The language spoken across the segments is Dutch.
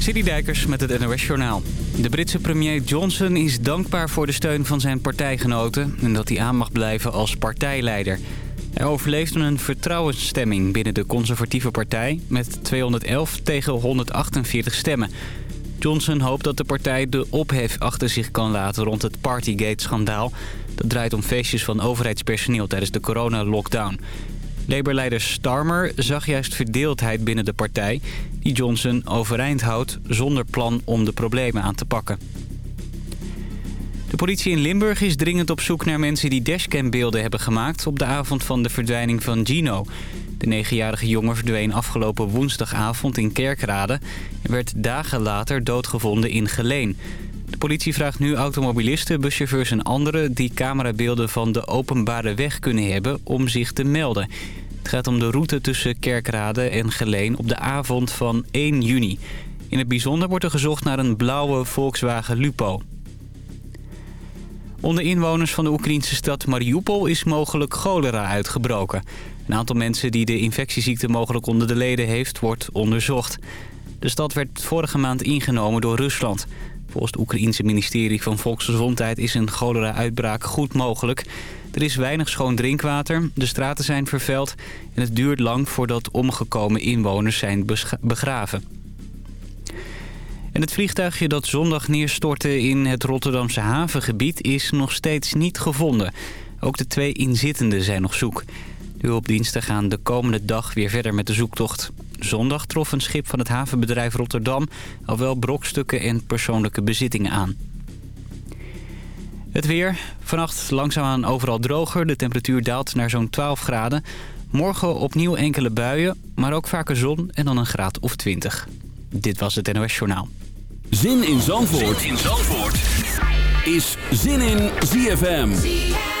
Dijkers met het NOS Journaal. De Britse premier Johnson is dankbaar voor de steun van zijn partijgenoten... en dat hij aan mag blijven als partijleider. Hij overleefde een vertrouwensstemming binnen de conservatieve partij... met 211 tegen 148 stemmen. Johnson hoopt dat de partij de ophef achter zich kan laten rond het Partygate-schandaal. Dat draait om feestjes van overheidspersoneel tijdens de corona-lockdown. Labour-leider Starmer zag juist verdeeldheid binnen de partij... die Johnson overeind houdt zonder plan om de problemen aan te pakken. De politie in Limburg is dringend op zoek naar mensen die dashcambeelden hebben gemaakt... op de avond van de verdwijning van Gino. De negenjarige jongen verdween afgelopen woensdagavond in Kerkrade... en werd dagen later doodgevonden in Geleen. De politie vraagt nu automobilisten, buschauffeurs en anderen... die camerabeelden van de openbare weg kunnen hebben om zich te melden. Het gaat om de route tussen Kerkrade en Geleen op de avond van 1 juni. In het bijzonder wordt er gezocht naar een blauwe Volkswagen Lupo. Onder inwoners van de Oekraïnse stad Mariupol is mogelijk cholera uitgebroken. Een aantal mensen die de infectieziekte mogelijk onder de leden heeft, wordt onderzocht. De stad werd vorige maand ingenomen door Rusland. Volgens het Oekraïense ministerie van Volksgezondheid is een cholera-uitbraak goed mogelijk. Er is weinig schoon drinkwater, de straten zijn vervuild... en het duurt lang voordat omgekomen inwoners zijn begraven. En het vliegtuigje dat zondag neerstortte in het Rotterdamse havengebied is nog steeds niet gevonden. Ook de twee inzittenden zijn nog zoek. De hulpdiensten gaan de komende dag weer verder met de zoektocht. Zondag trof een schip van het havenbedrijf Rotterdam al wel brokstukken en persoonlijke bezittingen aan. Het weer. Vannacht langzaamaan overal droger. De temperatuur daalt naar zo'n 12 graden. Morgen opnieuw enkele buien, maar ook vaker zon en dan een graad of 20. Dit was het NOS Journaal. Zin in Zandvoort, zin in Zandvoort. is Zin in ZFM. ZFM.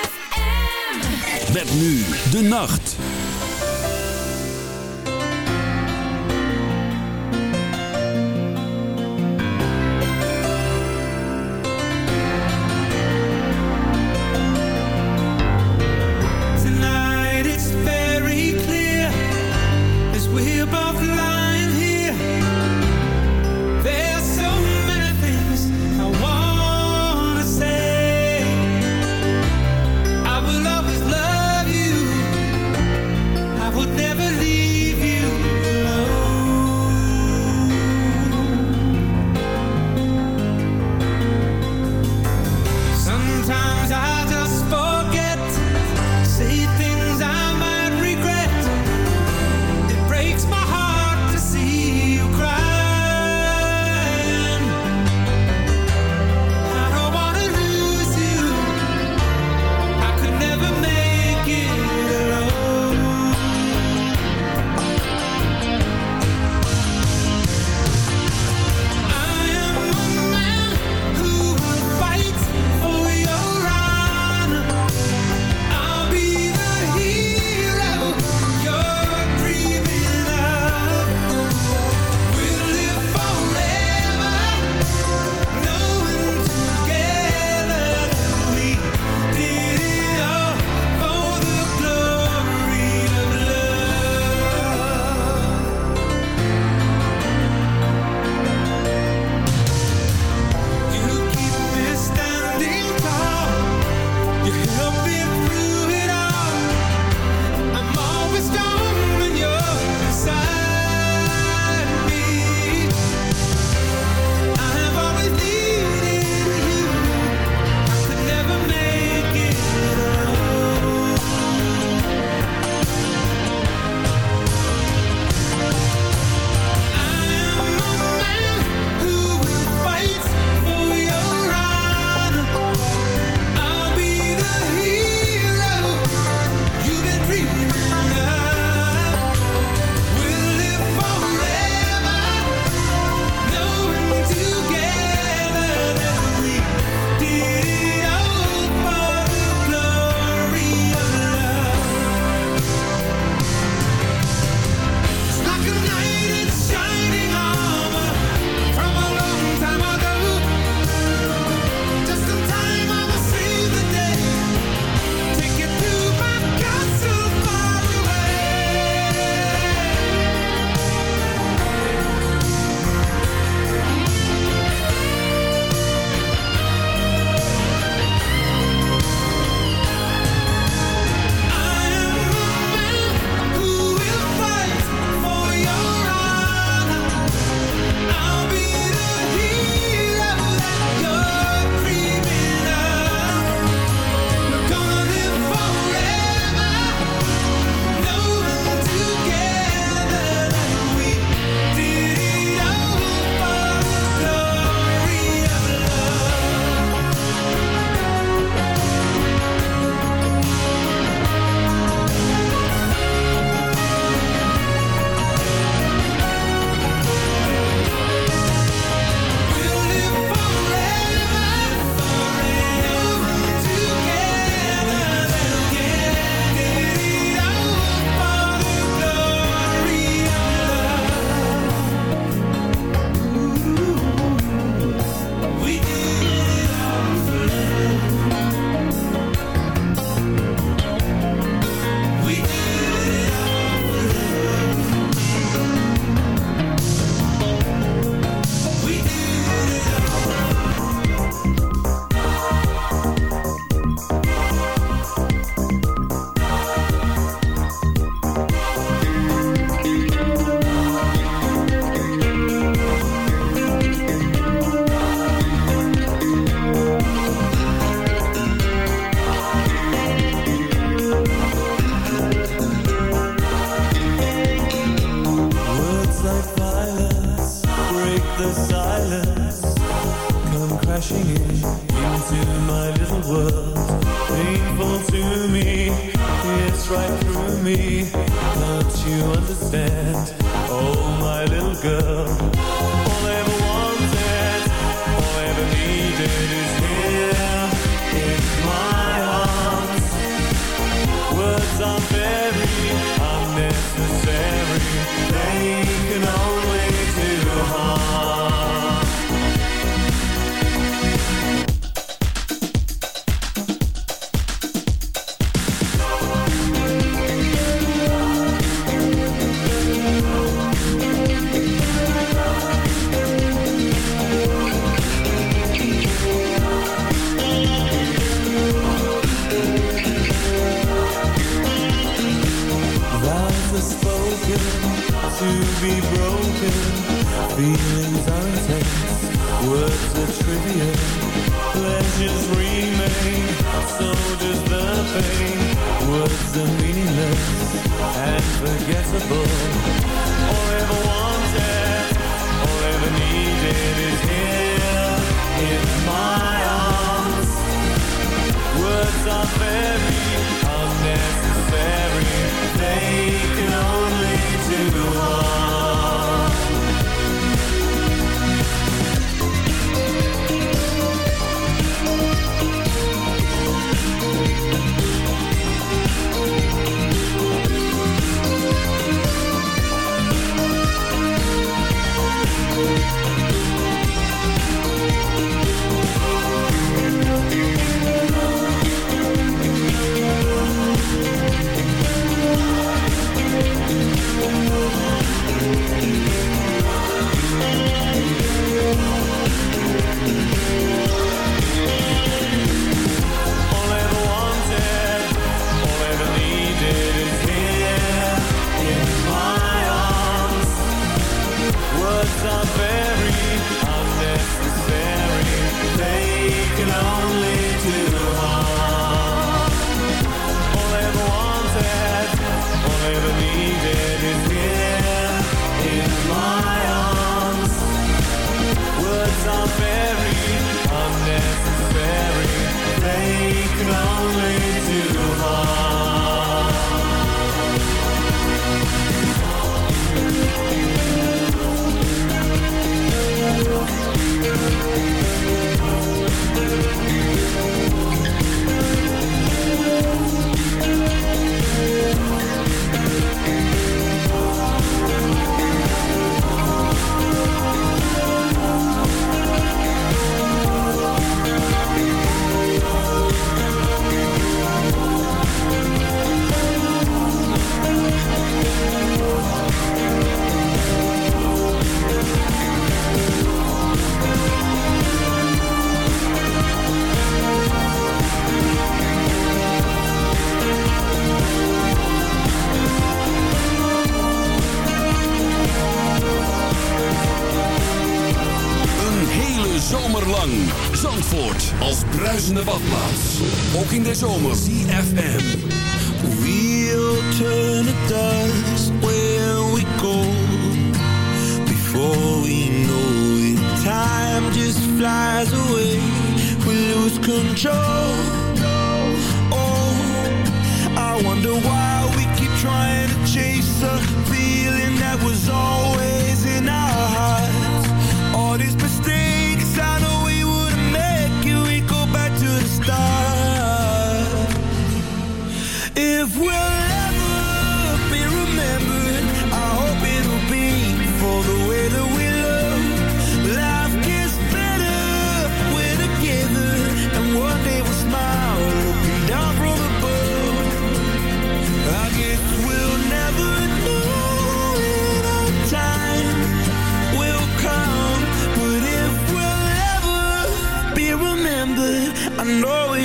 Met nu de nacht.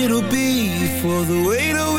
it'll be for the weight of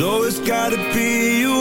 So it's gotta be you.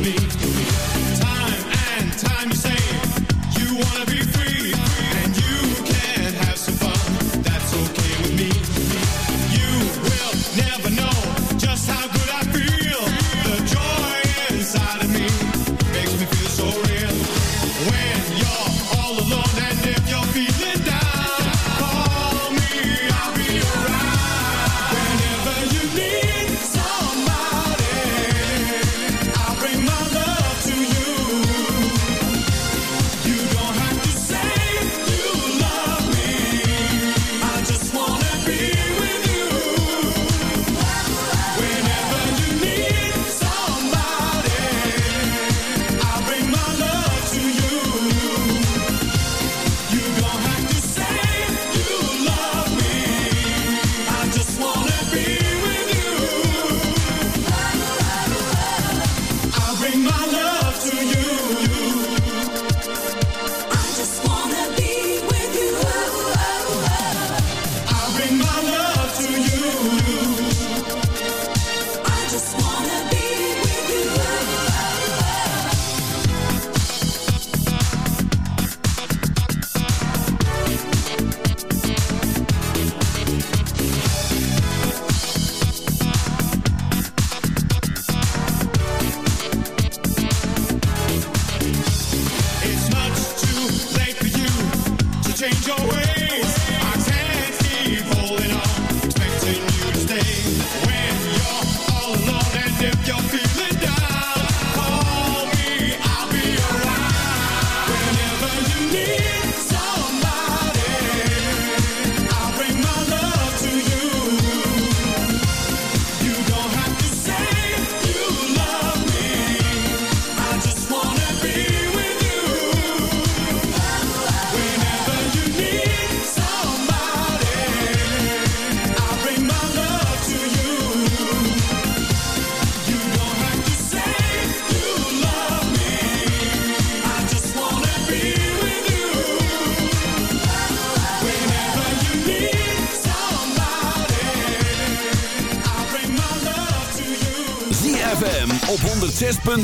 me.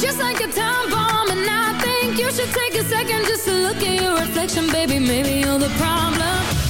just like a time bomb And I think you should take a second just to look at your reflection Baby, maybe you're the problem.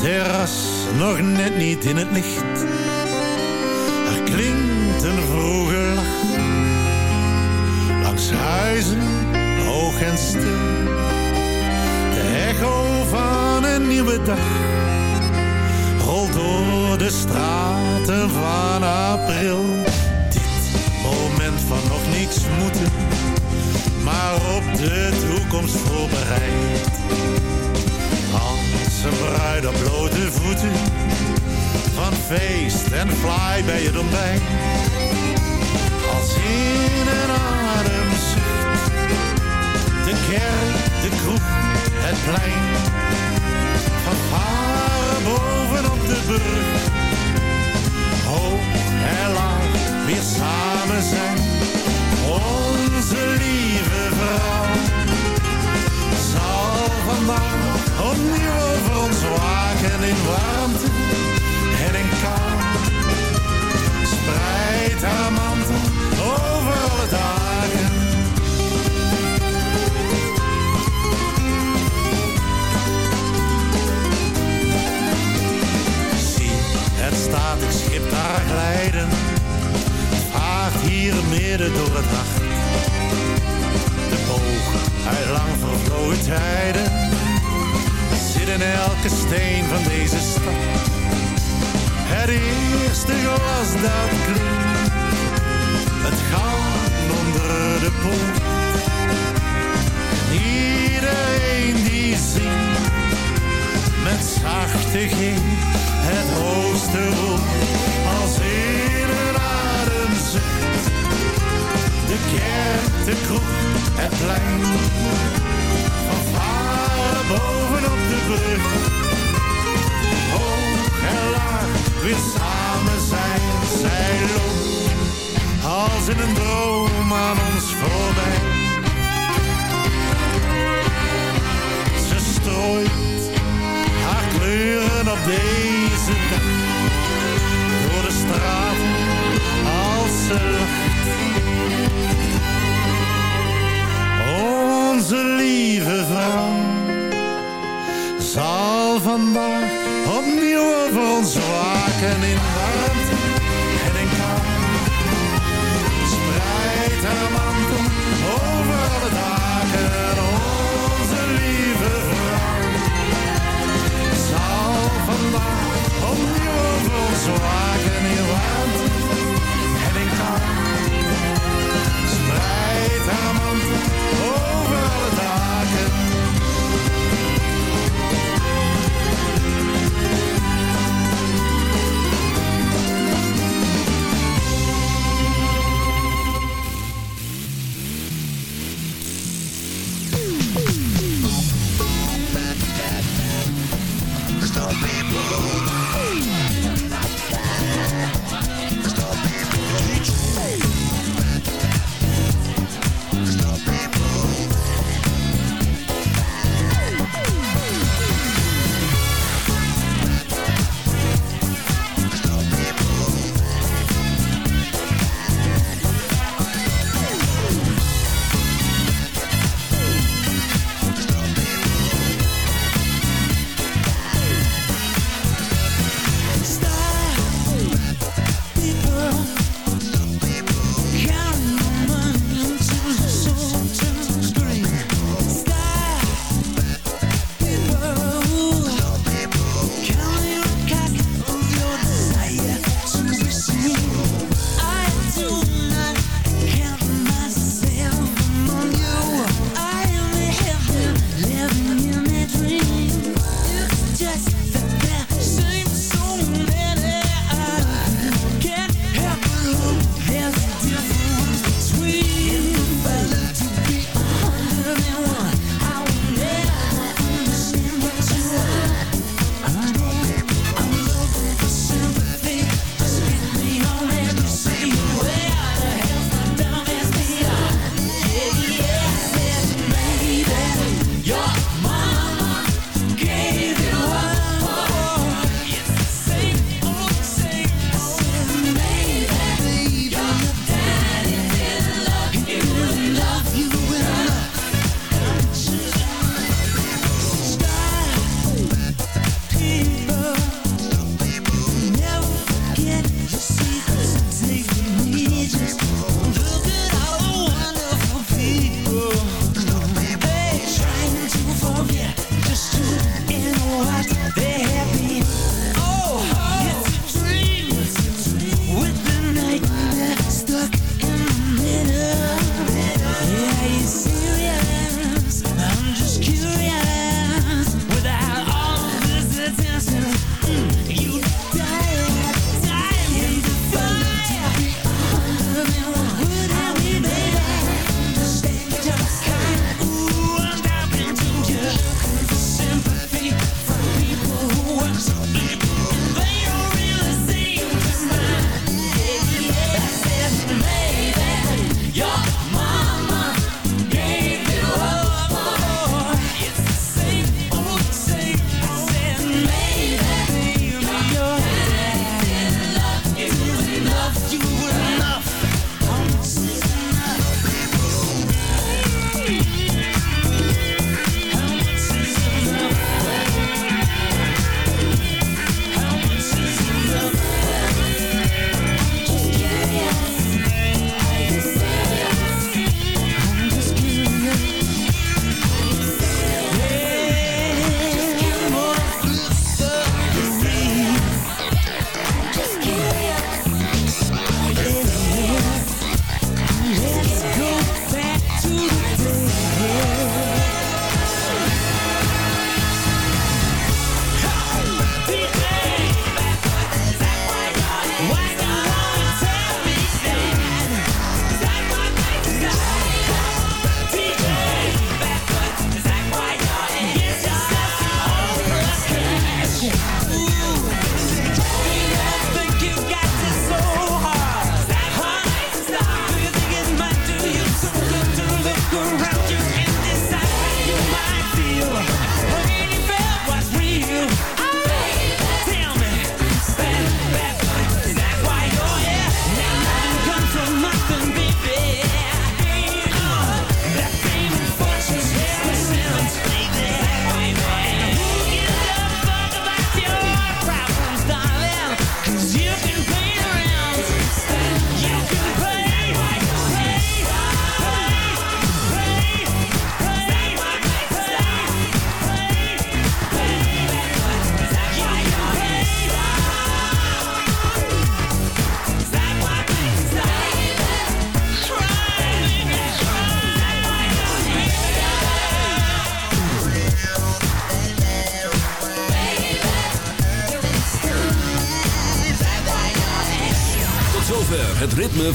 Terras nog net niet in het licht. Waken in warmte en in kou. Spreid haar mantel over alle dagen staat ik schip daar glijden. Vaart hier midden door het nacht. De boog uit lang vervlogen tijden. In elke steen van deze stad. Het eerste glas dat klinkt. Het goud onder de poort. Iedereen die zingt. Met zachte ging het hoogste roep als in een. De kerk, de kroeg, het plein, varen bovenop de brug. Hoog en laag, weer samen zijn, zij loopt als in een droom aan ons voorbij. Ze strooit haar kleuren op deze dag. Door de straat als ze lacht. Lieve vrouw zal vandaag opnieuw over ons waken in